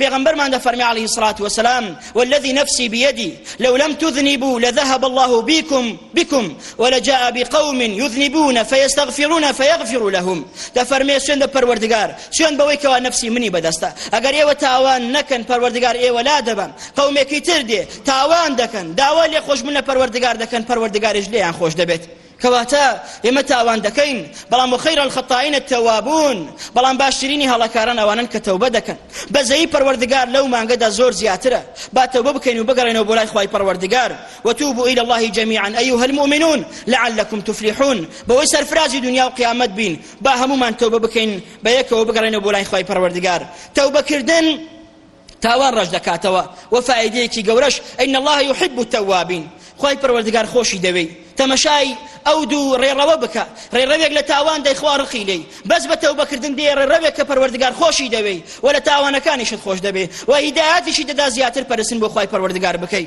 پێغەمبەرمان دەفەرمێ علیه الصلاة والسلام والذی نفسی بیدی لو لم تذنبوا لذهب الله بكم بكم ولجاء بقوم يذنبون فيستغفرون فيغفر لهم دەفەرمێ سوێن بە پەروەردگار سوێن بەوەی کەوا نفسی منی بەدەستە ئەگەر ئێوە تاوان نەکەن پەروەردگار ئێوە لا دەبەم قومێکی تر دێ تاوان دەکەن داوا لێ خۆشبوون لە پەروەردگار دەکەن پەروەردگاریش لێیان خۆش دەبێت کەواتە ئێمە تاوان دەکەین، بەڵام وخیر الخطائین التوابون، بەڵام باشترینی هەڵەکاران ئەوانەن کە تەوبە دەکەن، بەزەیی پەروەردگار لەو مانگەدا زۆر زیاترە، با تەوبە بکەین و بگەڕێینەوە بۆ لای خوای پەروەردگار، وتوبوا الی اللە جمیعا ایها المومنون لعلکم تفلحون، بەوەی سەرفرازی دونیا و قیامەت بین با هەموومان تەوبە بکەین بەیەکەوە بگەڕێینەوە بۆ لای خوای پەروەردگار، تەوبەکردن، تاوان ڕەش دەکاتەوە وە فائیدەیەکی گەورەش ان اللە یحب التوابین خوای پەروەردگار خۆشی دەوێی تەمەشای ئەو دوو ڕێڕەوە بکە ڕێڕەوێک لە تاوان دەی خوا ڕقی لێی بەس بە تەوبەکردن دێ ڕێڕەوێک کە پەروەردگار خۆشی دەوێی وە لە تاوانەکانیشت خۆش دەبێ وە هیدایەتیشی دەدا زیاتر پەرستن بۆ خوای پەروەردگار بکەی